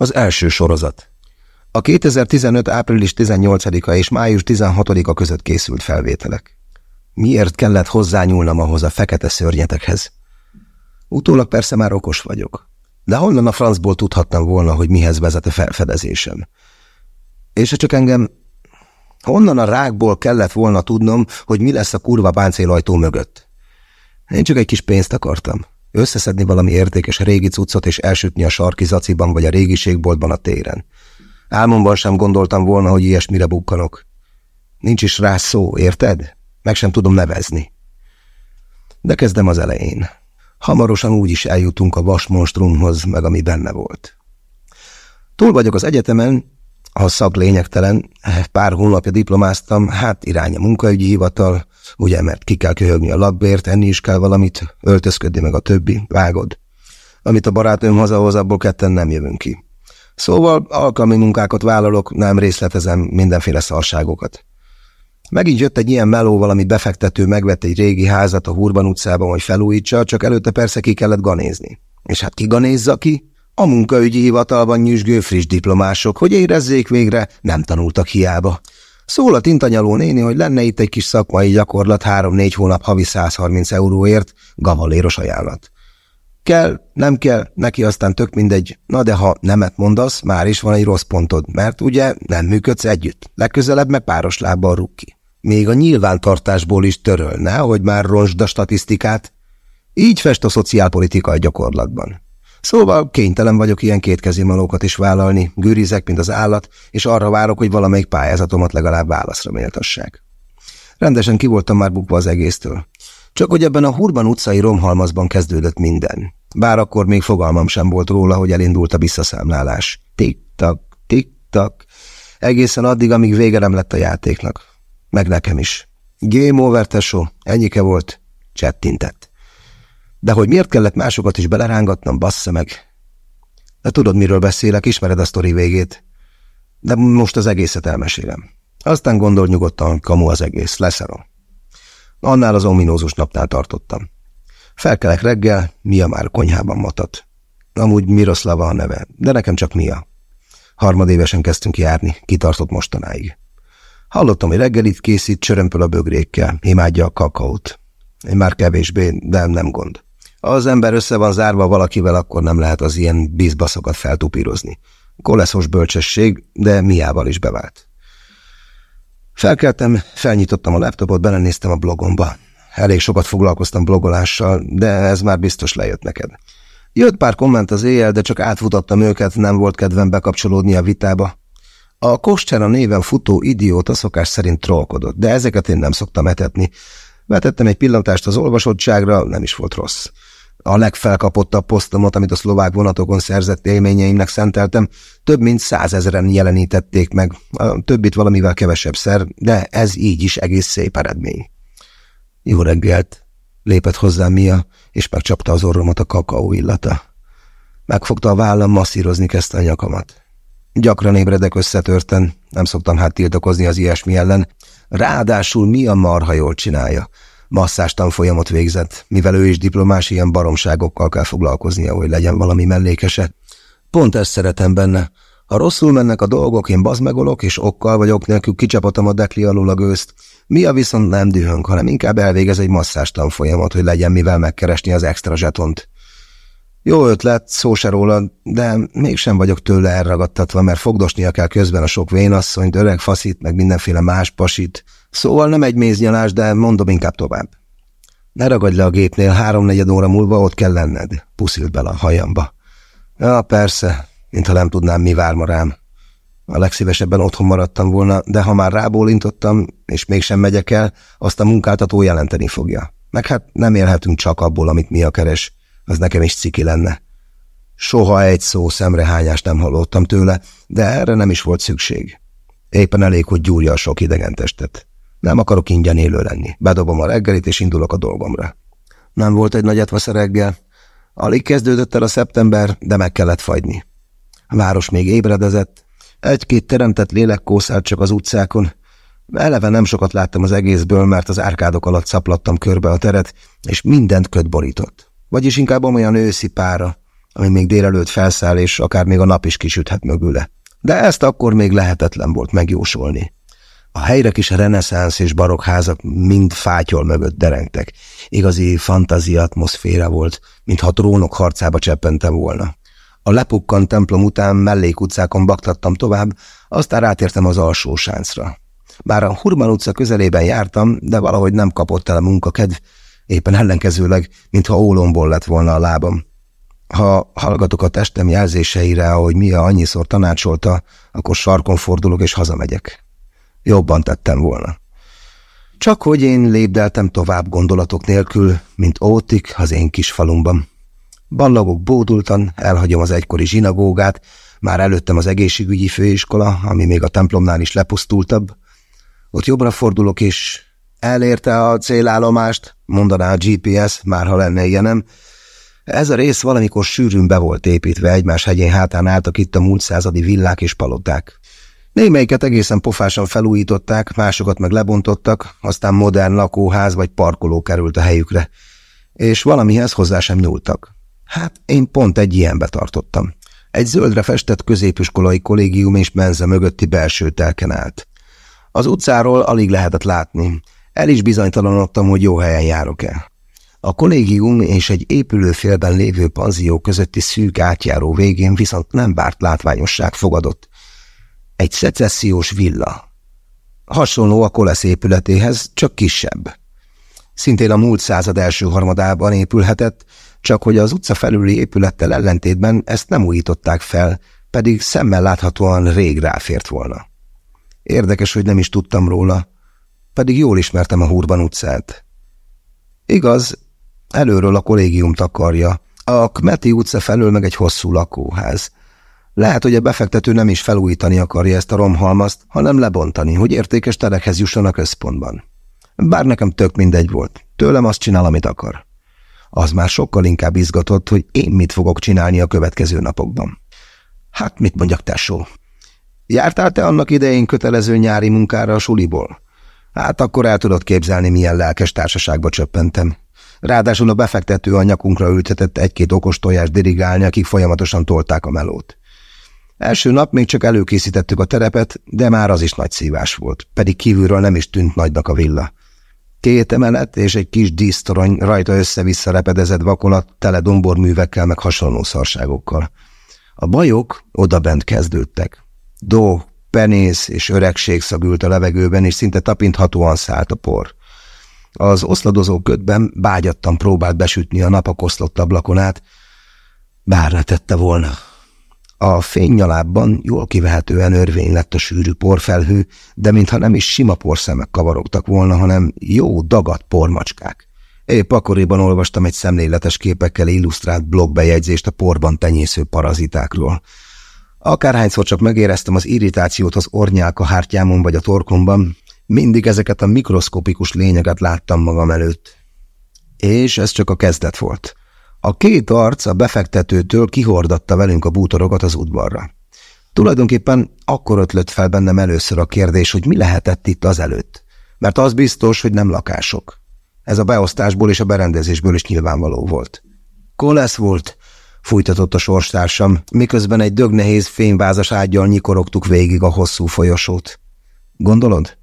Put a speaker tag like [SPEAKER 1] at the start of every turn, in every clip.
[SPEAKER 1] Az első sorozat. A 2015. április 18-a és május 16-a között készült felvételek. Miért kellett hozzányúlnom ahhoz a fekete szörnyetekhez? Utólag persze már okos vagyok. De honnan a francból tudhattam volna, hogy mihez vezet a felfedezésem? És ha csak engem... Honnan a rákból kellett volna tudnom, hogy mi lesz a kurva páncélajtó mögött? Én csak egy kis pénzt akartam. Összeszedni valami értékes régi cuccot és elsütni a sarki vagy a régiségboltban a téren. Álmomban sem gondoltam volna, hogy ilyesmire bukkanok. Nincs is rá szó, érted? Meg sem tudom nevezni. De kezdem az elején. Hamarosan úgy is eljutunk a vasmonstrumhoz, meg ami benne volt. Túl vagyok az egyetemen, a szak lényegtelen, pár hónapja diplomáztam, hát irány a munkaügyi hivatal, ugye, mert ki kell köhögni a lakbért, enni is kell valamit, öltözködni meg a többi, vágod. Amit a barátom hazahoz, abból ketten nem jövünk ki. Szóval alkalmi munkákat vállalok, nem részletezem mindenféle szarságokat. Megint jött egy ilyen meló, valami befektető megvett egy régi házat a Hurban utcában, hogy felújítsa, csak előtte persze ki kellett ganézni. És hát ki ganézza ki? A munkaügyi hivatalban nyüzsgő friss diplomások, hogy érezzék végre, nem tanultak hiába. Szól a tintanyaló néni, hogy lenne itt egy kis szakmai gyakorlat három-négy hónap havi 130 euróért, gavaléros ajánlat. Kell, nem kell, neki aztán tök mindegy, na de ha nemet mondasz, már is van egy rossz pontod, mert ugye nem működsz együtt, legközelebb meg páros lábbal rúg ki. Még a nyilvántartásból is törölne, hogy már ronsd a statisztikát. Így fest a szociálpolitika a gyakorlatban. Szóval kénytelen vagyok ilyen kétkezi malókat is vállalni, gűrizek, mint az állat, és arra várok, hogy valamelyik pályázatomat legalább válaszra méltassák. Rendesen ki voltam már bukva az egésztől. Csak hogy ebben a Hurban utcai romhalmazban kezdődött minden. Bár akkor még fogalmam sem volt róla, hogy elindult a visszaszámlálás. Tik-tak, tik-tak, egészen addig, amíg vége nem lett a játéknak. Meg nekem is. Game over, tesó, ennyike volt, csettintett. De hogy miért kellett másokat is belerángatnom, bassza meg. De tudod, miről beszélek, ismered a sztori végét. De most az egészet elmesélem. Aztán gondol nyugodtan, kamu az egész, leszarom. Annál az ominózus napnál tartottam. Felkelek reggel, Mia már konyhában matat. Amúgy Miroslava a neve, de nekem csak Mia. Harmadévesen kezdtünk járni, kitartott mostanáig. Hallottam, hogy reggelit készít, csörömpöl a bögrékkel, imádja a kakaót. Én már kevésbé, de nem gond. Ha az ember össze van zárva valakivel, akkor nem lehet az ilyen bízbaszokat feltupírozni. Koleszos bölcsesség, de miával is bevált. Felkeltem, felnyitottam a laptopot, belenéztem a blogomba. Elég sokat foglalkoztam blogolással, de ez már biztos lejött neked. Jött pár komment az éjjel, de csak átfutattam őket, nem volt kedvem bekapcsolódni a vitába. A Kostera néven futó idióta szokás szerint trollkodott, de ezeket én nem szoktam etetni. Vetettem egy pillantást az olvasottságra, nem is volt rossz. A legfelkapottabb posztomot, amit a szlovák vonatokon szerzett élményeimnek szenteltem, több mint százezeren jelenítették meg, a többit valamivel kevesebb szer, de ez így is egész szép eredmény. Jó reggelt! Lépett hozzám Mia, és megcsapta az orromat a kakaó illata. Megfogta a vállam, masszírozni kezdte a nyakamat. Gyakran ébredek összetörten, nem szoktam hát tiltakozni az ilyesmi ellen. Ráadásul mi a marha jól csinálja. Masszás tanfolyamot végzett, mivel ő is diplomás, ilyen baromságokkal kell foglalkoznia, hogy legyen valami mellékese. Pont ezt szeretem benne. Ha rosszul mennek a dolgok, én bazmegolok, és okkal vagy ok nélkül kicsapatom a dekli alul a gőzt. Mi a viszont nem dühönk, hanem inkább elvégez egy masszás tanfolyamot, hogy legyen mivel megkeresni az extra zsetont. Jó ötlet, szó se róla, de mégsem vagyok tőle elragadtatva, mert fogdosnia kell közben a sok vénasszonyt, öreg faszit, meg mindenféle más pasit. Szóval nem egy méznyalás, de mondom inkább tovább. Ne ragadj le a gépnél, háromnegyed óra múlva ott kell lenned, puszilt bele a hajamba. Ja, persze, mintha nem tudnám, mi vár ma rám. A legszívesebben otthon maradtam volna, de ha már rábólintottam, és mégsem megyek el, azt a munkáltató jelenteni fogja. Meg hát nem élhetünk csak abból, amit mi a keres az nekem is ciki lenne. Soha egy szó szemrehányást nem hallottam tőle, de erre nem is volt szükség. Éppen elég, hogy gyúrja a sok idegen testet. Nem akarok ingyen élő lenni. Bedobom a reggelit, és indulok a dolgomra. Nem volt egy nagy etvasz reggel. Alig kezdődött el a szeptember, de meg kellett fagyni. A város még ébredezett. Egy-két teremtett lélek kószált csak az utcákon. Eleve nem sokat láttam az egészből, mert az árkádok alatt szaplattam körbe a teret, és mindent köd borított. Vagyis inkább olyan őszi pára. ami még délelőtt felszáll, és akár még a nap is kisüthet mögüle. De ezt akkor még lehetetlen volt megjósolni. A helyre kis reneszánsz és barokk házak mind fátyol mögött derengtek. Igazi fantázia atmoszféra volt, mintha trónok harcába cseppentem volna. A lepukkant templom után mellékutcákon baktattam tovább, aztán rátértem az alsó sáncra. Bár a Hurman utca közelében jártam, de valahogy nem kapott el a munkakedv, éppen ellenkezőleg, mintha ólomból lett volna a lábam. Ha hallgatok a testem jelzéseire, ahogy Mia annyiszor tanácsolta, akkor sarkon fordulok és hazamegyek. Jobban tettem volna. Csak hogy én lépdeltem tovább gondolatok nélkül, mint ótik az én kis falumban. Ballagok bódultan, elhagyom az egykori zsinagógát, már előttem az egészségügyi főiskola, ami még a templomnál is lepusztultabb. Ott jobbra fordulok, és elérte a célállomást, mondaná a GPS, már ha lenne ilyenem. Ez a rész valamikor sűrűn be volt építve, egymás hegyén hátán álltak itt a múlt századi villák és paloták. Némelyiket egészen pofásan felújították, másokat meg lebontottak, aztán modern lakóház vagy parkoló került a helyükre, és valamihez hozzá sem nyúltak. Hát én pont egy ilyenbe tartottam. Egy zöldre festett középiskolai kollégium és menze mögötti belső telken állt. Az utcáról alig lehetett látni. El is bizonytalanodtam, hogy jó helyen járok-e. A kollégium és egy épülőfélben lévő panzió közötti szűk átjáró végén viszont nem bárt látványosság fogadott. Egy szecessziós villa. Hasonló a Kolesz épületéhez, csak kisebb. Szintén a múlt század első harmadában épülhetett, csak hogy az utca felüli épülettel ellentétben ezt nem újították fel, pedig szemmel láthatóan rég ráfért volna. Érdekes, hogy nem is tudtam róla, pedig jól ismertem a Hurban utcát. Igaz, előről a kollégium takarja, a Kmeti utca felől meg egy hosszú lakóház. Lehet, hogy a befektető nem is felújítani akarja ezt a romhalmazt, hanem lebontani, hogy értékes terekhez jusson a központban. Bár nekem tök mindegy volt. Tőlem azt csinál, amit akar. Az már sokkal inkább izgatott, hogy én mit fogok csinálni a következő napokban. Hát mit mondjak, tesó? Jártál te annak idején kötelező nyári munkára a suliból? Hát akkor el tudod képzelni, milyen lelkes társaságba csöppentem. Ráadásul a befektető a nyakunkra ültetett egy-két okos tojás dirigálni, akik folyamatosan tolták a melót. Első nap még csak előkészítettük a terepet, de már az is nagy szívás volt, pedig kívülről nem is tűnt nagynak a villa. Két emelet és egy kis dísztorony rajta össze-vissza repedezett vakolat, tele domborművekkel meg hasonló szarságokkal. A bajok odabent kezdődtek. Dó, penész és öregség szagült a levegőben, és szinte tapinthatóan szállt a por. Az oszladozó ködben bágyattan próbált besütni a nap a koszlott ablakonát, bárra tette volna. A fénynyalábban jól kivehetően örvény lett a sűrű porfelhő, de mintha nem is sima porszemek kavarogtak volna, hanem jó dagat pormacskák. Épp akkoriban olvastam egy szemléletes képekkel illusztrált blogbejegyzést a porban tenyésző parazitákról. Akárhányszor csak megéreztem az irritációt az ornyálka hártyámon vagy a torkomban, mindig ezeket a mikroszkopikus lényeket láttam magam előtt. És ez csak a kezdet volt. A két arc a befektetőtől kihordatta velünk a bútorokat az udvarra. Tulajdonképpen akkor ötlött fel bennem először a kérdés, hogy mi lehetett itt azelőtt. Mert az biztos, hogy nem lakások. Ez a beosztásból és a berendezésből is nyilvánvaló volt. Kolesz volt, fújtatott a sorstársam, miközben egy dögnehéz fényvázas ágyal nyikorogtuk végig a hosszú folyosót. Gondolod?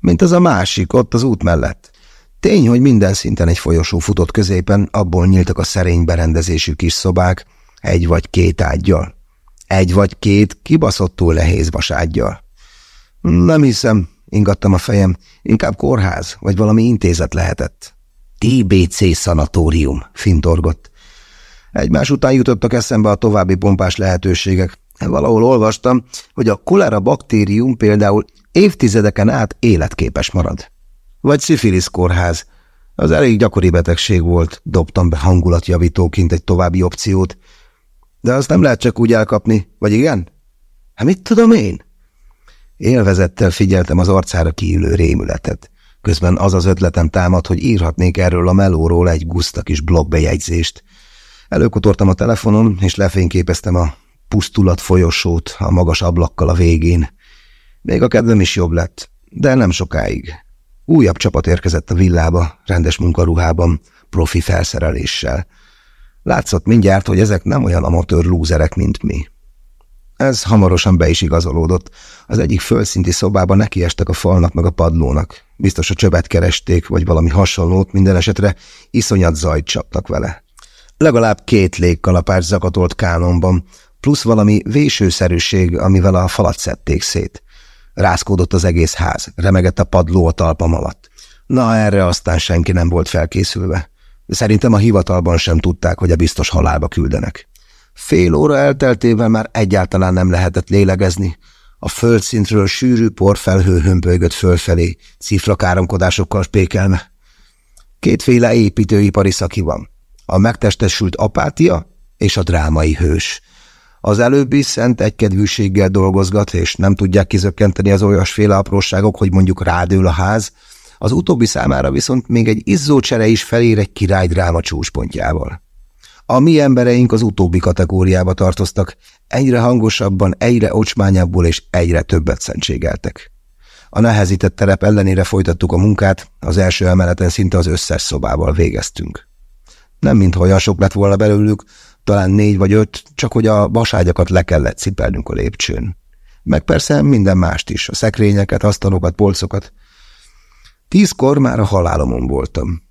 [SPEAKER 1] Mint az a másik, ott az út mellett. Tény, hogy minden szinten egy folyosó futott középen, abból nyíltak a szerény berendezésű kis szobák, egy vagy két ágyjal. Egy vagy két kibaszottul nehéz vaságyjal. Nem hiszem, ingattam a fejem, inkább kórház, vagy valami intézet lehetett. TBC szanatórium, fintorgott. Egymás után jutottak eszembe a további pompás lehetőségek. Valahol olvastam, hogy a kolera baktérium például évtizedeken át életképes marad. Vagy szifilisz kórház. Az elég gyakori betegség volt, dobtam be hangulatjavítóként egy további opciót. De azt nem lehet csak úgy elkapni, vagy igen? Hát mit tudom én? Élvezettel figyeltem az arcára kiülő rémületet. Közben az az ötletem támad, hogy írhatnék erről a melóról egy guszta kis blogbejegyzést. Előkotortam a telefonon, és lefényképeztem a pusztulat folyosót a magas ablakkal a végén. Még a kedvem is jobb lett, de nem sokáig. Újabb csapat érkezett a villába, rendes munkaruhában, profi felszereléssel. Látszott mindjárt, hogy ezek nem olyan amatőr lúzerek, mint mi. Ez hamarosan be is igazolódott. Az egyik földszinti szobában nekiestek a falnak meg a padlónak. Biztos a csövet keresték, vagy valami hasonlót, minden esetre iszonyat zajt csaptak vele. Legalább két légkalapács zakatolt kánonban, plusz valami vésőszerűség, amivel a falat szedték szét. Rászkódott az egész ház, remegett a padló a talpam alatt. Na, erre aztán senki nem volt felkészülve. Szerintem a hivatalban sem tudták, hogy a biztos halálba küldenek. Fél óra elteltével már egyáltalán nem lehetett lélegezni. A földszintről sűrű porfelhő hömpölygött fölfelé, cifrakáromkodásokkal spékelve. Kétféle építőipari szaki van. A megtestesült apátia és a drámai hős. Az előbbi szent egykedvűséggel dolgozgat, és nem tudják kizökkenteni az olyasféle apróságok, hogy mondjuk rádől a ház, az utóbbi számára viszont még egy izzócsere is felér egy királydráma csúcspontjával. A mi embereink az utóbbi kategóriába tartoztak, egyre hangosabban, egyre ocsmányabbul és egyre többet szentségeltek. A nehezített terep ellenére folytattuk a munkát, az első emeleten szinte az összes szobával végeztünk. Nem mintha olyan sok lett volna belőlük, talán négy vagy öt, csak hogy a vaságyakat le kellett cipelnünk a lépcsőn. Meg persze minden mást is, a szekrényeket, asztalokat, polcokat. Tízkor már a halálomon voltam.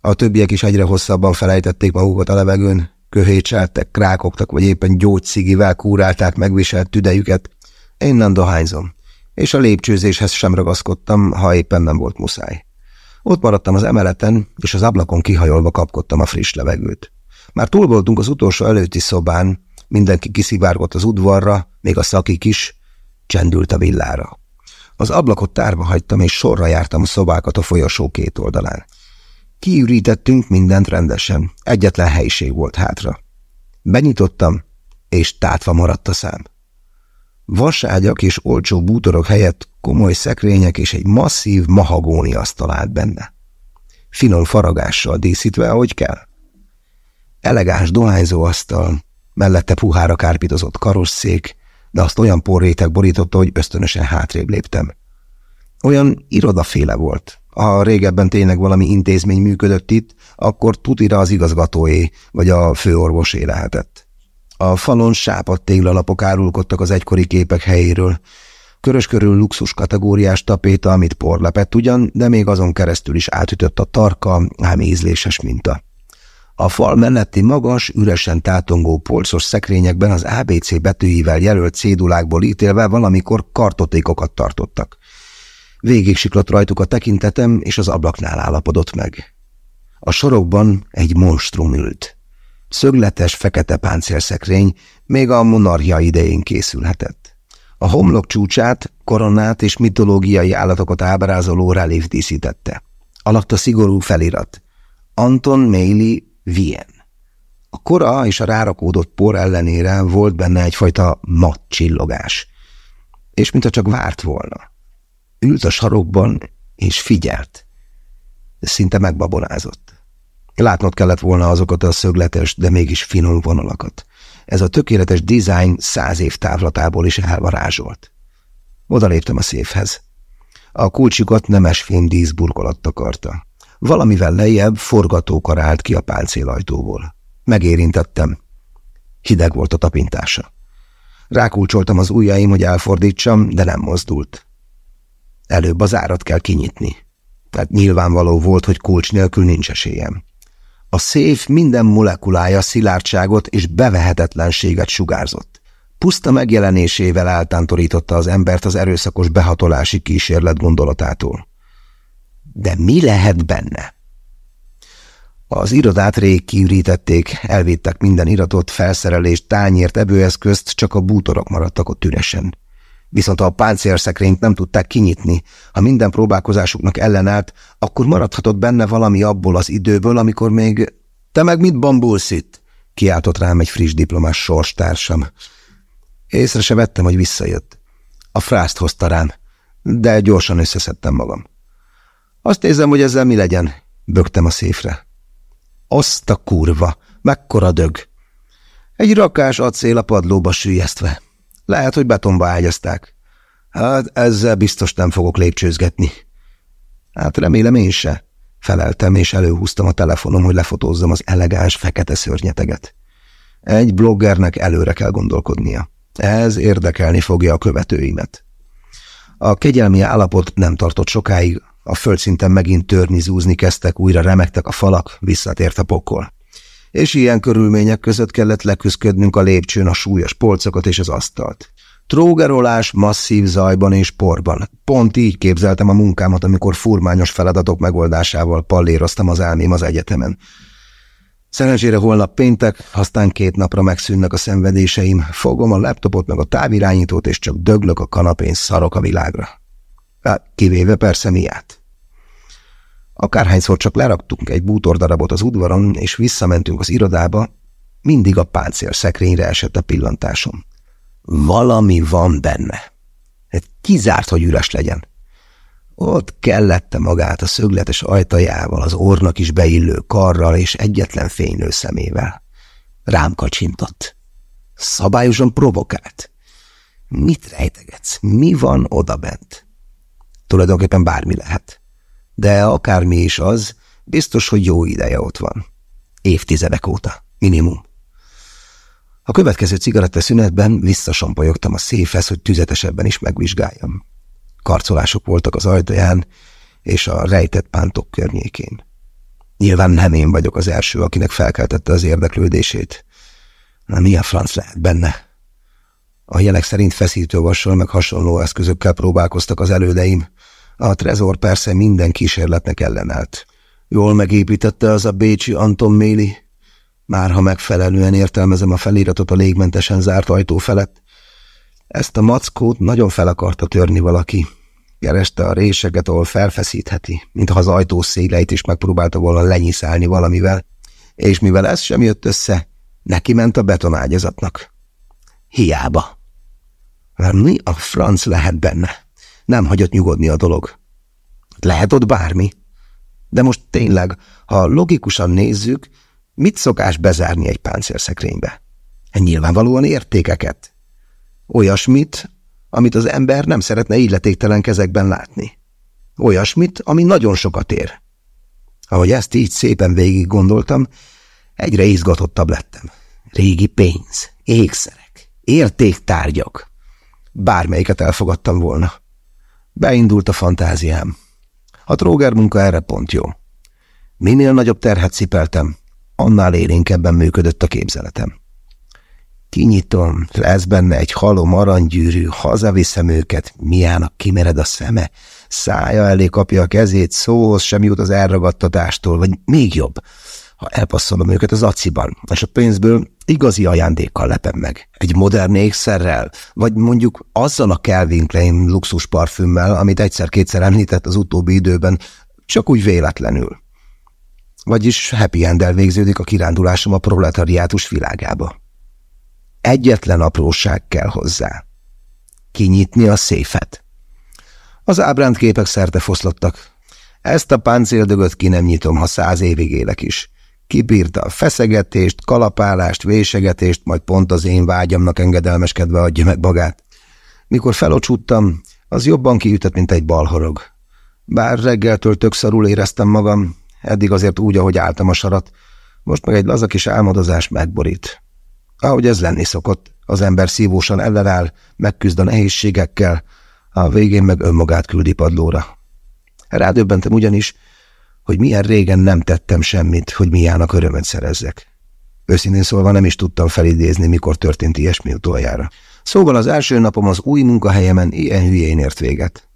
[SPEAKER 1] A többiek is egyre hosszabban felejtették magukat a levegőn, köhécseltek, krákogtak, vagy éppen gyógyszigivel kúrálták megviselt tüdejüket. Én nem dohányzom, és a lépcsőzéshez sem ragaszkodtam, ha éppen nem volt muszáj. Ott maradtam az emeleten, és az ablakon kihajolva kapkodtam a friss levegőt. Már túl voltunk az utolsó előtti szobán, mindenki kiszivárgott az udvarra, még a szakik is, csendült a villára. Az ablakot tárva hagytam, és sorra jártam a szobákat a folyosó két oldalán. Kiürítettünk mindent rendesen, egyetlen helyiség volt hátra. Benyitottam, és tátva maradt a szám. Vaságyak és olcsó bútorok helyett komoly szekrények és egy masszív mahagóni asztal állt benne. Finom faragással díszítve, ahogy kell. Elegáns dohányzó asztal, mellette puhára kárpitozott karosszék, de azt olyan porrétek borította, hogy ösztönösen hátrébb léptem. Olyan irodaféle volt. Ha régebben tényleg valami intézmény működött itt, akkor tutira az igazgatóé, vagy a főorvosé lehetett. A falon sápadt téglalapok árulkodtak az egykori képek helyéről. Körös körül luxus kategóriás tapéta, amit porlepett ugyan, de még azon keresztül is átütött a tarka, ám ízléses minta. A fal melletti magas, üresen tátongó polcos szekrényekben az ABC betűivel jelölt cédulákból ítélve valamikor kartotékokat tartottak. Végig siklott rajtuk a tekintetem, és az ablaknál állapodott meg. A sorokban egy monstrum ült. Szögletes, fekete páncélszekrény még a monarchia idején készülhetett. A homlok csúcsát, koronát és mitológiai állatokat ábrázoló reléf díszítette. Alatta szigorú felirat. Anton Méli Vien. A kora és a rárakódott por ellenére volt benne egyfajta mat csillogás. És mintha csak várt volna. Ült a sarokban, és figyelt. Szinte megbabonázott. Látnod kellett volna azokat a szögletes, de mégis finom vonalakat. Ez a tökéletes design száz év távlatából is elvarázsolt. Oda léptem a széfhez. A kulcsukat nemes fém díszburkolat takarta. Valamivel lejjebb forgatókar állt ki a páncélajtóból. Megérintettem. Hideg volt a tapintása. Rákulcsoltam az ujjaim, hogy elfordítsam, de nem mozdult. Előbb az árat kell kinyitni. Tehát nyilvánvaló volt, hogy kulcs nélkül nincs esélyem. A széf minden molekulája szilárdságot és bevehetetlenséget sugárzott. Puszta megjelenésével eltántorította az embert az erőszakos behatolási kísérlet gondolatától. De mi lehet benne? Az irodát rég kiürítették, elvédtek minden iratot, felszerelést, tányért, ebőeszközt, csak a bútorok maradtak ott üresen. Viszont ha a páncélszekrényt nem tudták kinyitni, ha minden próbálkozásuknak ellenállt, akkor maradhatott benne valami abból az időből, amikor még... Te meg mit bambulsz itt? Kiáltott rám egy friss diplomás sorstársam. Észre se vettem, hogy visszajött. A frászt hozta rám, de gyorsan összeszedtem magam. Azt érzem, hogy ezzel mi legyen, bögtem a széfre. Azt a kurva, mekkora dög! Egy rakás acél a padlóba sűjesztve. Lehet, hogy betonba ágyazták. Hát ezzel biztos nem fogok lépcsőzgetni. Hát remélem én se. Feleltem, és előhúztam a telefonom, hogy lefotózzam az elegáns fekete szörnyeteget. Egy bloggernek előre kell gondolkodnia. Ez érdekelni fogja a követőimet. A kegyelmi állapot nem tartott sokáig, a földszinten megint törni, zúzni kezdtek, újra remektek a falak, visszatért a pokol. És ilyen körülmények között kellett leküzdködnünk a lépcsőn a súlyos polcokat és az asztalt. Trógerolás masszív zajban és porban. Pont így képzeltem a munkámat, amikor furmányos feladatok megoldásával palléroztam az elmém az egyetemen. Szerencsére holnap péntek, aztán két napra megszűnnek a szenvedéseim, fogom a laptopot meg a távirányítót, és csak döglök a kanapén, szarok a világra. Kivéve persze miát. Akárhányszor csak leraktunk egy bútordarabot az udvaron, és visszamentünk az irodába, mindig a páncél szekrényre esett a pillantásom. Valami van benne. Hát kizárt, hogy üres legyen. Ott kellette magát a szögletes ajtajával, az ornak is beillő karral és egyetlen fénylő szemével. Rám kacsintott. Szabályosan provokált. Mit rejtegetsz? Mi van odabent? Tulajdonképpen bármi lehet. De akármi is az, biztos, hogy jó ideje ott van. Évtizedek óta, minimum. A következő cigaretta szünetben visszasompajogtam a széfhez, hogy tüzetesebben is megvizsgáljam. Karcolások voltak az ajtaján és a rejtett pántok környékén. Nyilván nem én vagyok az első, akinek felkeltette az érdeklődését. Na mi a franc lehet benne? A jelek szerint feszítővassal meg hasonló eszközökkel próbálkoztak az elődeim. A trezor persze minden kísérletnek ellenállt. Jól megépítette az a bécsi Anton Méli, már ha megfelelően értelmezem a feliratot a légmentesen zárt ajtó felett, ezt a mackót nagyon fel akarta törni valaki. Kereste a réseket, ahol felfeszítheti, mintha az ajtó széleit is megpróbálta volna lenyiszálni valamivel, és mivel ez sem jött össze, neki ment a betonágyazatnak. Hiába. Mert mi a franc lehet benne? Nem hagyott nyugodni a dolog. Lehet ott bármi. De most tényleg, ha logikusan nézzük, Mit szokás bezárni egy páncélszekrénybe? Nyilvánvalóan értékeket. Olyasmit, amit az ember nem szeretne illetéktelen kezekben látni. Olyasmit, ami nagyon sokat ér. Ahogy ezt így szépen végig gondoltam, egyre izgatottabb lettem. Régi pénz, ékszerek, értéktárgyak. Bármelyiket elfogadtam volna. Beindult a fantáziám. A tróger munka erre pont jó. Minél nagyobb terhet cipeltem, annál élénkebben működött a képzeletem. Kinyitom, lesz benne egy halom aranygyűrű, hazaviszem őket, miának kimered a szeme, szája elé kapja a kezét, szóhoz sem jut az elragadtatástól, vagy még jobb, ha elpasszolom őket az aciban, és a pénzből igazi ajándékkal lepem meg. Egy modern ékszerrel, vagy mondjuk azzal a Calvin Klein luxus parfümmel, amit egyszer-kétszer említett az utóbbi időben, csak úgy véletlenül. Vagyis happy end végződik a kirándulásom a proletariátus világába. Egyetlen apróság kell hozzá. Kinyitni a széfet. Az ábránt képek szerte foszlottak. Ezt a páncéldögöt ki nem nyitom, ha száz évig élek is. Kibírta a feszegetést, kalapálást, vésegetést, majd pont az én vágyamnak engedelmeskedve adja meg magát. Mikor felocsúttam, az jobban kiütött, mint egy balhorog. Bár reggeltől tök szarul éreztem magam, Eddig azért úgy, ahogy álltam a sarat, most meg egy laza kis álmodozás megborít. Ahogy ez lenni szokott, az ember szívósan ellenáll, megküzd a nehézségekkel, a végén meg önmagát küldi padlóra. Rádöbbentem ugyanis, hogy milyen régen nem tettem semmit, hogy miának örömet szerezzek. Őszintén szólva nem is tudtam felidézni, mikor történt ilyesmi utoljára. Szóval az első napom az új munkahelyemen ilyen hülyén ért véget.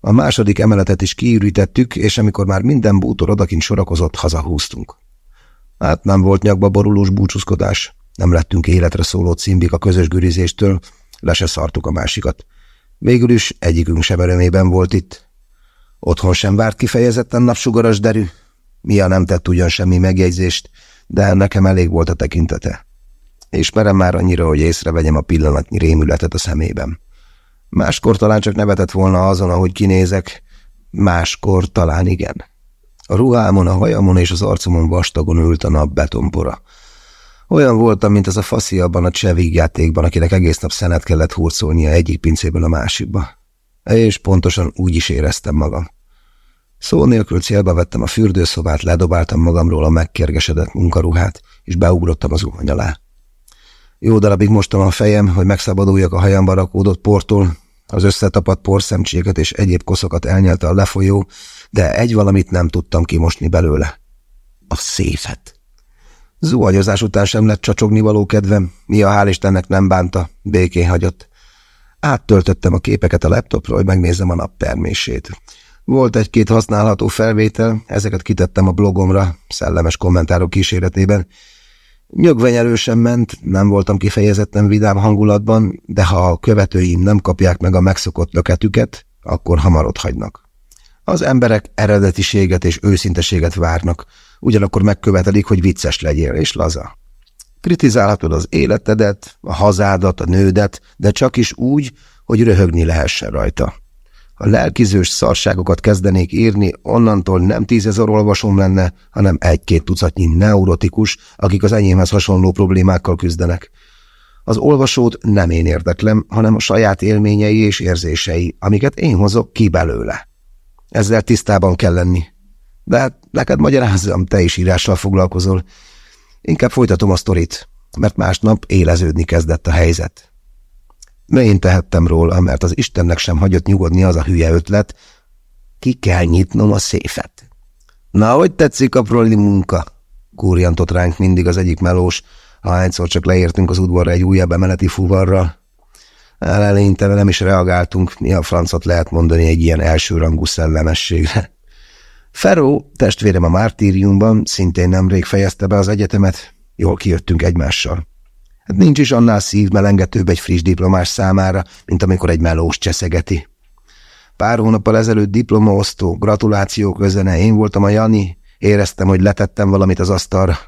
[SPEAKER 1] A második emeletet is kiürítettük, és amikor már minden bútor odakint sorakozott, hazahúztunk. Hát nem volt nyakba borulós búcsúzkodás, nem lettünk életre szóló cimbik a közös gürizéstől, le se szartuk a másikat. Végül is egyikünk sem örömében volt itt. Otthon sem várt kifejezetten napsugaras derű. Mia nem tett ugyan semmi megjegyzést, de nekem elég volt a tekintete. Ismerem már annyira, hogy észrevegyem a pillanatnyi rémületet a szemében. Máskor talán csak nevetett volna azon, ahogy kinézek, máskor talán igen. A ruhámon, a hajamon és az arcomon vastagon ült a nap betonpora. Olyan voltam, mint az a faszi abban a csevig játékban, akinek egész nap szenet kellett hurcolnia egyik pincéből a másikba. És pontosan úgy is éreztem magam. Szó nélkül célba vettem a fürdőszobát, ledobáltam magamról a megkérgesedett munkaruhát, és beugrottam az zuhany alá. Jó darabig mostam a fejem, hogy megszabaduljak a hajamba rakódott portól, az összetapadt porszemcséket és egyéb koszokat elnyelte a lefolyó, de egy valamit nem tudtam kimosni belőle. A széfet. Zuhanyozás után sem lett csacsogni való kedvem, mi a hál' Istennek nem bánta, békén hagyott. Áttöltöttem a képeket a laptopról, hogy megnézzem a nap termését. Volt egy-két használható felvétel, ezeket kitettem a blogomra, szellemes kommentárok kíséretében. Nyögvenyelősen ment, nem voltam kifejezetten vidám hangulatban, de ha a követőim nem kapják meg a megszokott löketüket, akkor hamar hagynak. Az emberek eredetiséget és őszinteséget várnak, ugyanakkor megkövetelik, hogy vicces legyél és laza. Kritizálhatod az életedet, a hazádat, a nődet, de csak is úgy, hogy röhögni lehessen rajta. Ha lelkizős szarságokat kezdenék írni, onnantól nem tízezer olvasom lenne, hanem egy-két tucatnyi neurotikus, akik az enyémhez hasonló problémákkal küzdenek. Az olvasót nem én érdeklem, hanem a saját élményei és érzései, amiket én hozok ki belőle. Ezzel tisztában kell lenni. De hát neked magyarázzam, te is írással foglalkozol. Inkább folytatom a sztorit, mert másnap éleződni kezdett a helyzet. Én tehettem róla, mert az Istennek sem hagyott nyugodni az a hülye ötlet. Ki kell nyitnom a széfet. Na, hogy tetszik a proli munka? Kúrjantott ránk mindig az egyik melós, ahányszor csak leértünk az udvarra egy újabb emeleti fuvarral. Eleinte nem is reagáltunk, mi a francot lehet mondani egy ilyen elsőrangú szellemességre. Feró, testvérem a Mártíriumban, szintén nemrég fejezte be az egyetemet, jól kijöttünk egymással. Hát nincs is annál szívmelengetőbb egy friss diplomás számára, mint amikor egy melós cseszegeti. Pár hónappal ezelőtt diplomaosztó, gratulációk özene, én voltam a Jani, éreztem, hogy letettem valamit az asztalra.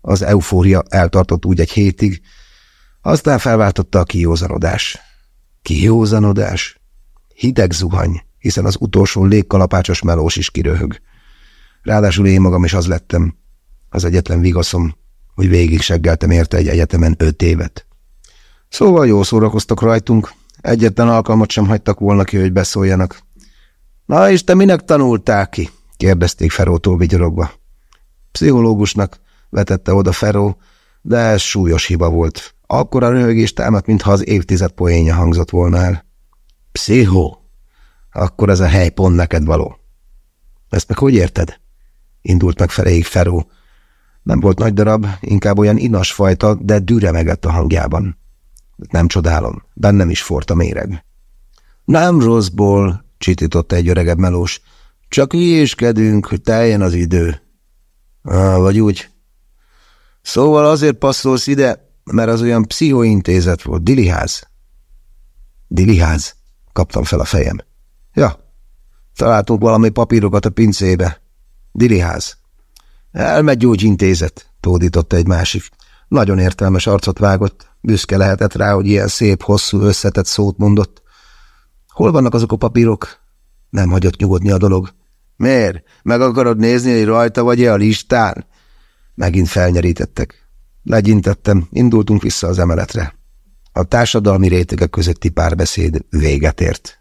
[SPEAKER 1] Az eufória eltartott úgy egy hétig, aztán felváltotta a kiózanodás. Kiózanodás? Hideg zuhany, hiszen az utolsó légkalapácsos melós is kiröhög. Ráadásul én magam is az lettem. Az egyetlen vigaszom, hogy végig seggeltem érte egy egyetemen öt évet. Szóval jó szórakoztak rajtunk, egyetlen alkalmat sem hagytak volna ki, hogy beszóljanak. Na és te minek tanultál ki? kérdezték Ferótól vigyorogva. Pszichológusnak vetette oda Feró, de ez súlyos hiba volt. Akkor a röhögés támadt, mintha az évtized poénja hangzott volna el. Pszichó? Akkor ez a hely pont neked való. Ezt meg hogy érted? Indult meg feléig Feró, nem volt nagy darab, inkább olyan inas fajta, de düremegett a hangjában. Nem csodálom, bennem is fort a méreg. Nem rosszból, csitította egy öregebb melós. Csak hülyéskedünk, hogy teljen az idő. Ah, vagy úgy. Szóval azért passzolsz ide, mert az olyan pszichointézet volt, diliház. Diliház? Kaptam fel a fejem. Ja, találtunk valami papírokat a pincébe. Diliház. Elmegyógyintézet, tódította egy másik. Nagyon értelmes arcot vágott, büszke lehetett rá, hogy ilyen szép, hosszú, összetett szót mondott. Hol vannak azok a papírok? Nem hagyott nyugodni a dolog. Miért? Meg akarod nézni, hogy rajta vagy-e a listán? Megint felnyerítettek. Legyintettem, indultunk vissza az emeletre. A társadalmi rétegek közötti párbeszéd véget ért.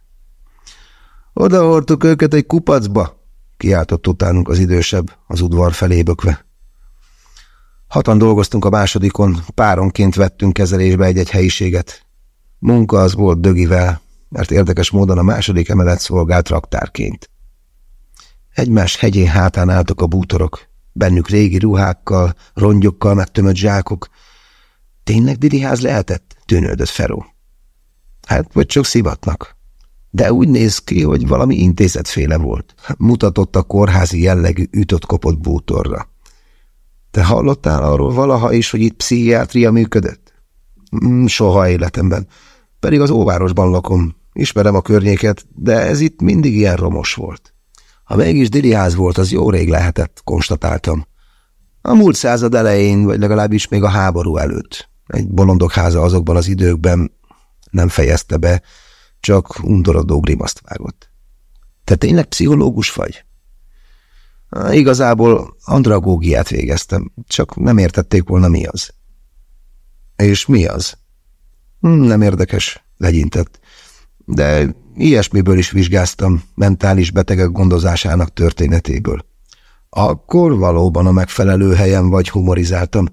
[SPEAKER 1] Oda hordtuk őket egy kupacba, kiáltott utánunk az idősebb, az udvar felé bökve. Hatan dolgoztunk a másodikon, páronként vettünk kezelésbe egy-egy helyiséget. Munka az volt dögivel, mert érdekes módon a második emelet szolgált raktárként. Egymás hegyén hátán álltak a bútorok, bennük régi ruhákkal, rongyokkal megtömött zsákok. Tényleg Didiház lehetett? tűnődött Feró. Hát, vagy csak szivatnak de úgy néz ki, hogy valami intézetféle volt. Mutatott a kórházi jellegű ütött-kopott bútorra. Te hallottál arról valaha is, hogy itt pszichiátria működött? Mm, soha életemben. Pedig az óvárosban lakom. Ismerem a környéket, de ez itt mindig ilyen romos volt. Ha mégis diliház volt, az jó rég lehetett, konstatáltam. A múlt század elején, vagy legalábbis még a háború előtt. Egy bolondok háza azokban az időkben nem fejezte be, csak undorodó grimaszt vágott. Te tényleg pszichológus vagy? Igazából andragógiát végeztem, csak nem értették volna mi az. És mi az? Hm, nem érdekes, legyintett. De ilyesmiből is vizsgáztam, mentális betegek gondozásának történetéből. Akkor valóban a megfelelő helyen vagy humorizáltam.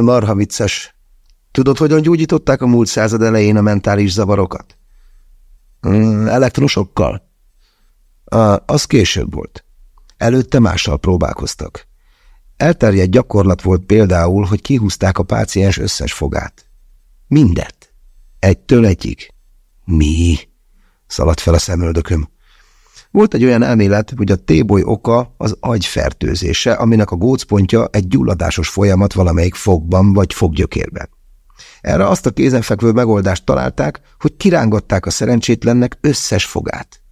[SPEAKER 1] Marha vicces. Tudod, hogyan gyógyították a múlt század elején a mentális zavarokat? Elektrosokkal. Az később volt. Előtte mással próbálkoztak. Elterjedt gyakorlat volt például, hogy kihúzták a páciens összes fogát. Mindet. Egytől egyig. Mi? Szaladt fel a szemöldököm. Volt egy olyan elmélet, hogy a téboly oka az agyfertőzése, aminek a gócpontja egy gyulladásos folyamat valamelyik fogban vagy foggyökérben. Erre azt a kézenfekvő megoldást találták, hogy kirángatták a szerencsétlennek összes fogát.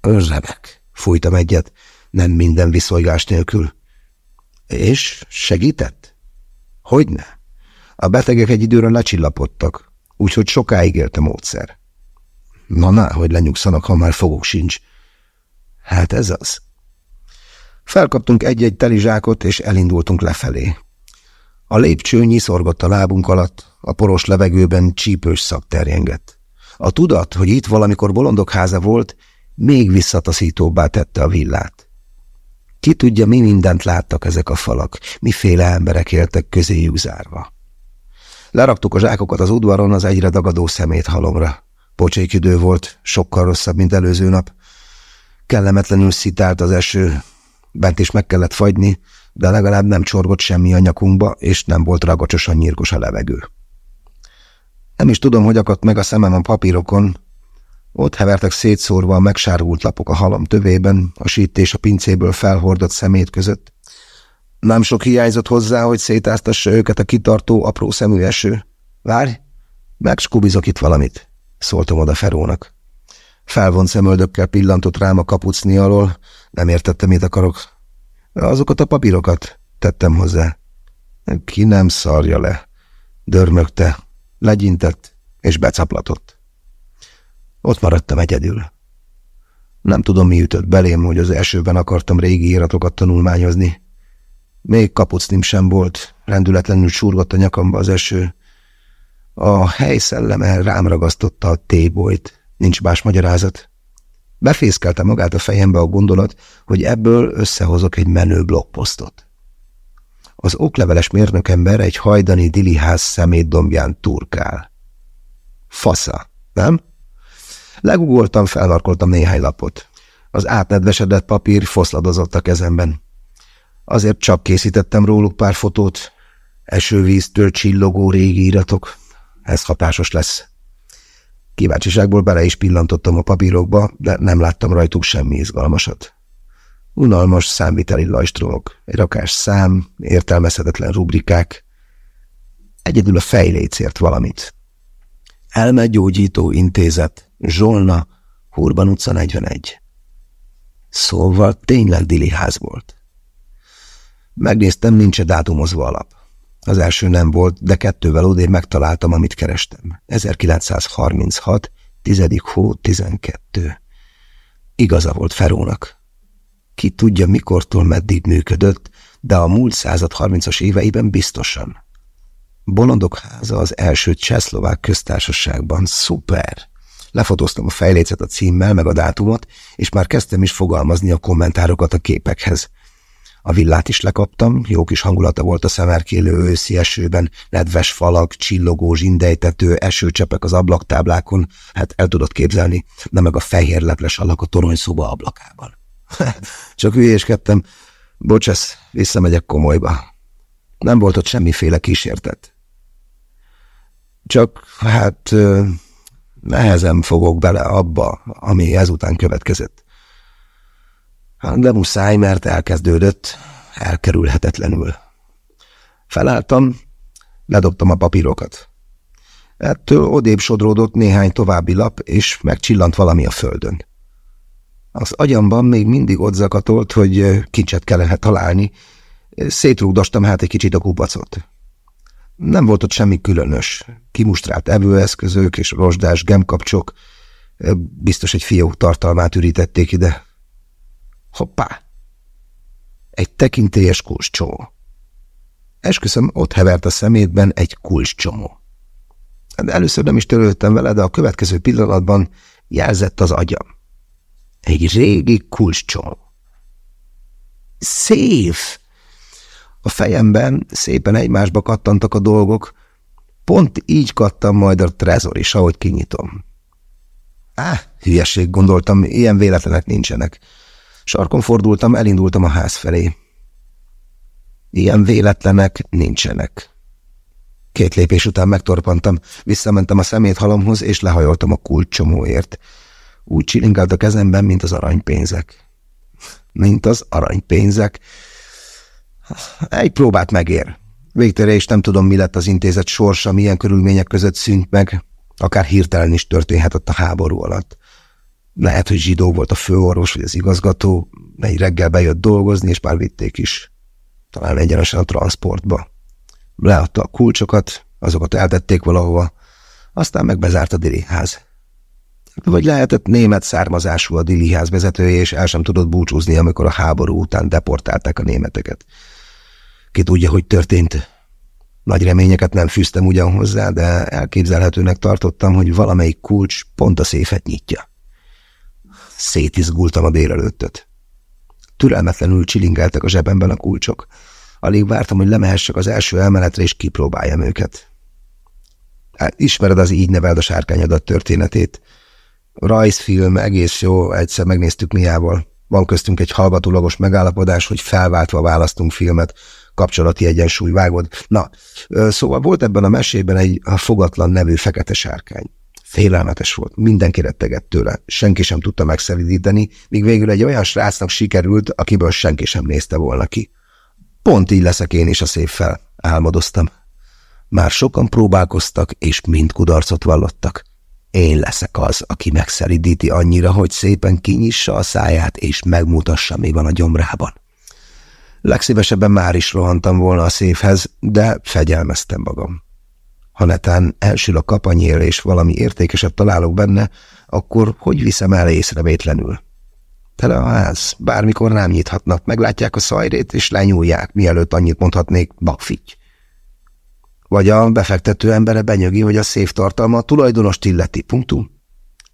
[SPEAKER 1] Örremek, fújtam egyet, nem minden viszolygás nélkül. És segített? Hogyne? A betegek egy időre lecsillapodtak, úgyhogy sokáig élt a módszer. Na, na, hogy lenyugszanak, ha már fogok sincs. Hát ez az. Felkaptunk egy-egy telizsákot, és elindultunk lefelé. A lépcső nyiszorgott a lábunk alatt, a poros levegőben csípős szak terjengett. A tudat, hogy itt valamikor bolondok háza volt, még visszataszítóbbá tette a villát. Ki tudja, mi mindent láttak ezek a falak, miféle emberek éltek közéjük zárva. Leraktuk a zsákokat az udvaron az egyre dagadó szemét halomra. Pocsék idő volt, sokkal rosszabb, mint előző nap. Kellemetlenül szitált az eső, bent is meg kellett fagyni, de legalább nem csorgott semmi a nyakunkba, és nem volt ragacsosan nyírkos a levegő. Nem is tudom, hogy akadt meg a szemem a papírokon, ott hevertek szétszórva a megsárgult lapok a halom tövében, a sítés a pincéből felhordott szemét között. Nem sok hiányzott hozzá, hogy szétáztassa őket a kitartó, apró szemű eső. Várj, megskubizok itt valamit, szóltam oda Ferónak. Felvont szemöldökkel pillantott rám a kapucni alól, nem értettem, mit akarok. Azokat a papírokat, tettem hozzá. Ki nem szarja le, dörmögte, legyintett és becaplatott. Ott maradtam egyedül. Nem tudom, mi ütött belém, hogy az elsőben akartam régi íratokat tanulmányozni. Még kapucnim sem volt, rendületlenül surgott a nyakamba az eső. A hely szelleme rám ragasztotta a tébolyt, nincs más magyarázat. Befészkelte magát a fejembe a gondolat, hogy ebből összehozok egy menő blogposztot. Az okleveles mérnökember egy hajdani diliház szemétdombján turkál. Fasza, nem? Legugoltam, felmarkoltam néhány lapot. Az átnedvesedett papír foszladozott a kezemben. Azért csak készítettem róluk pár fotót. Esővíztől csillogó régi iratok. Ez hatásos lesz. Kíváncsiságból bele is pillantottam a papírokba, de nem láttam rajtuk semmi izgalmasat. Unalmas számviteli lajstromok, egy rakás szám, értelmezhetetlen rubrikák. Egyedül a fejléc ért valamit. Elmegyógyító intézet, Zsolna, Hurban utca 41. Szóval tényleg Dili ház volt. Megnéztem, nincs -e dátumozva alap. Az első nem volt, de kettővel odér megtaláltam, amit kerestem. 1936, 10. hó, 12. Igaza volt Ferónak. Ki tudja, mikortól meddig működött, de a múlt század 30-as éveiben biztosan. Bolondok háza az első csehszlovák köztársaságban. Szuper! Lefotóztam a fejlécet a címmel, meg a dátumot, és már kezdtem is fogalmazni a kommentárokat a képekhez. A villát is lekaptam, jó kis hangulata volt a szemerkélő őszi esőben, nedves falak, csillogó zsindejtető, esőcsepek az ablaktáblákon, hát el tudod képzelni, de meg a fehér leples alak a toronyszoba ablakában. Csak hülyéskedtem. Bocsász, visszamegyek komolyba. Nem volt ott semmiféle kísértet. Csak hát nehezen fogok bele abba, ami ezután következett. De muszáj, mert elkezdődött, elkerülhetetlenül. Felálltam, ledobtam a papírokat. Ettől odébb sodródott néhány további lap, és megcsillant valami a földön. Az agyamban még mindig ott zakatolt, hogy kincset kellene találni. Szétrúgdostam hát egy kicsit a kupacot. Nem volt ott semmi különös. Kimustrált evőeszközök és rozsdás gemkapcsok. Biztos egy fiók tartalmát ürítették ide. Hoppá! Egy tekintélyes kulcscsomó. Esküszöm, ott hevert a szemétben egy kulcscsomó. Először nem is törődtem vele, de a következő pillanatban jelzett az agyam. Egy régi kulcscsomó. Szép! A fejemben szépen egymásba kattantak a dolgok, pont így kattam majd a trezor is, ahogy kinyitom. Á, hülyeség, gondoltam, ilyen véletlenek nincsenek. Sarkon fordultam, elindultam a ház felé. Ilyen véletlenek nincsenek. Két lépés után megtorpantam, visszamentem a szeméthalomhoz, és lehajoltam a kulcsomóért. Úgy csilingált a kezemben, mint az aranypénzek. Mint az aranypénzek. Egy próbát megér. Végtere is nem tudom, mi lett az intézet sorsa, milyen körülmények között szűnt meg. Akár hirtelen is történhetett a háború alatt. Lehet, hogy zsidó volt a főorvos vagy az igazgató, egy reggel bejött dolgozni, és már vitték is. Talán egyenesen a transportba. Leadta a kulcsokat, azokat eltették valahova, aztán meg bezárt a diliház. Vagy lehetett német származású a diliház vezetője, és el sem tudott búcsúzni, amikor a háború után deportálták a németeket. Ki tudja, hogy történt. Nagy reményeket nem fűztem ugyan hozzá, de elképzelhetőnek tartottam, hogy valamelyik kulcs pont a széfet nyitja. Szétizgultam a délelőttöt. Türelmetlenül csilingeltek a zsebemben a kulcsok. Alig vártam, hogy lemehessek az első emeletre, és kipróbáljam őket. Hát, ismered az így neveld a sárkányodat történetét. Rajzfilm, egész jó, egyszer megnéztük miával. Van köztünk egy hallgatólagos megállapodás, hogy felváltva választunk filmet, kapcsolati egyensúly vágod. Na, szóval volt ebben a mesében egy fogatlan nevű fekete sárkány. Félelmetes volt, mindenki rettegett tőle, senki sem tudta megszelidíteni, míg végül egy olyan srácnak sikerült, akiből senki sem nézte volna ki. Pont így leszek én is a fel, álmodoztam. Már sokan próbálkoztak, és mind kudarcot vallottak. Én leszek az, aki megszeridíti annyira, hogy szépen kinyissa a száját, és megmutassa, mi van a gyomrában. Legszívesebben már is rohantam volna a széfhez, de fegyelmeztem magam. Ha netán elsül a kapanyél, és valami értékeset találok benne, akkor hogy viszem el észrevétlenül? Tele a ház, bármikor rám nyithatnak, meglátják a szajrét, és lenyúlják, mielőtt annyit mondhatnék, bakfitty. Vagy a befektető embere benyögi, hogy a széf tartalma a tulajdonost illeti, punktum?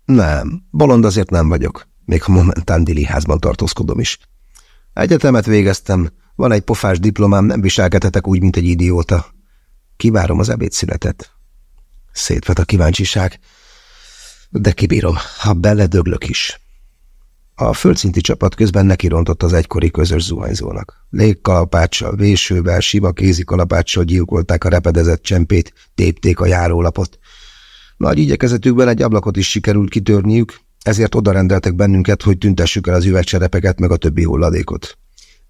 [SPEAKER 1] Nem, bolond azért nem vagyok, még ha momentán Dili házban tartózkodom is. Egyetemet végeztem, van egy pofás diplomám, nem viselkedhetek úgy, mint egy idióta. Kivárom az ebédszünetet. Szétvet a kíváncsiság, de kibírom, ha beledöglök is. A földszinti csapat közben nekirontott az egykori közös zuhanyzónak. Légkalapáccsal, vésővel, sima kézikalapáccsal gyilkolták a repedezett csempét, tépték a járólapot. Nagy igyekezetükben egy ablakot is sikerült kitörniük, ezért odarendeltek bennünket, hogy tüntessük el az üvegcserepeket meg a többi hulladékot.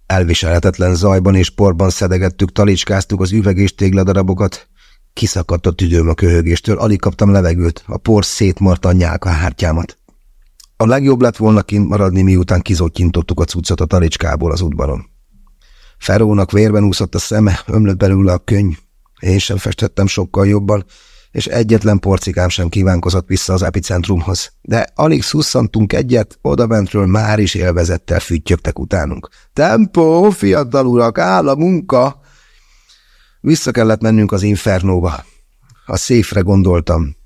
[SPEAKER 1] Elviselhetetlen zajban és porban szedegettük, talicskáztuk az üveg és tégladarabokat. Kiszakadt a tüdőm a köhögéstől, alig kaptam levegőt, a por szétmarta a nyálka hártyámat. A legjobb lett volna kint maradni, miután kizottyintottuk a cuccot a talicskából az udvaron. Ferónak vérben úszott a szeme, ömlött belőle a könyv. Én sem festettem sokkal jobban, és egyetlen porcikám sem kívánkozott vissza az epicentrumhoz. De alig szusszantunk egyet, odabentről már is élvezettel füttyögtek utánunk. Tempó, fiatal urak, áll a munka! Vissza kellett mennünk az infernóba. A széfre gondoltam,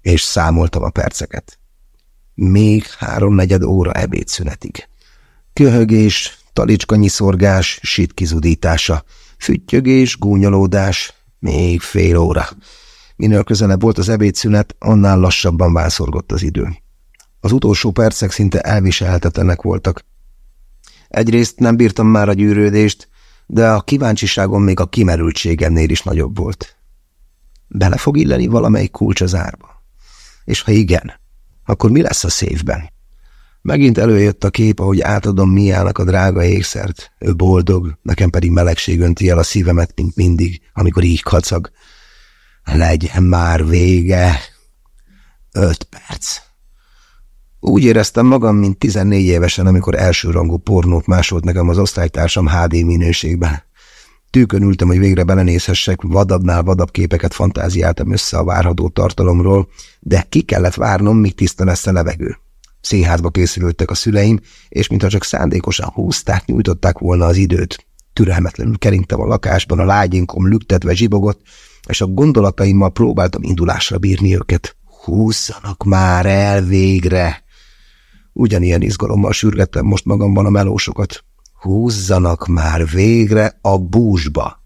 [SPEAKER 1] és számoltam a perceket. Még háromnegyed óra ebédszünetig. Köhögés, talicska nyiszorgás, sit kizudítása, füttyögés, gúnyolódás, még fél óra. Minél közelebb volt az ebédszünet, annál lassabban vászorgott az idő. Az utolsó percek szinte elviselhetetlenek voltak. Egyrészt nem bírtam már a gyűrődést, de a kíváncsiságom még a kimerültségemnél is nagyobb volt. Bele fog illeni valamelyik kulcs az árba? És ha igen, akkor mi lesz a széfben? Megint előjött a kép, ahogy átadom Miának a drága ékszert. Ő boldog, nekem pedig melegség önti el a szívemet, mint mindig, amikor így kacag. Legyen már vége. Öt perc. Úgy éreztem magam, mint 14 évesen, amikor elsőrangú pornót másolt nekem az osztálytársam HD minőségben. Tűkön ültem, hogy végre belenézhessek, vadabbnál vadabb képeket fantáziáltam össze a várható tartalomról, de ki kellett várnom, míg tiszta lesz a levegő. Színházba készülődtek a szüleim, és mintha csak szándékosan húzták, nyújtották volna az időt. Türelmetlenül kerintem a lakásban, a lágyinkom lüktetve zsibogott, és a gondolataimmal próbáltam indulásra bírni őket. Húzzanak már el végre! Ugyanilyen izgalommal sürgettem most magamban a melósokat. Húzzanak már végre a búzsba!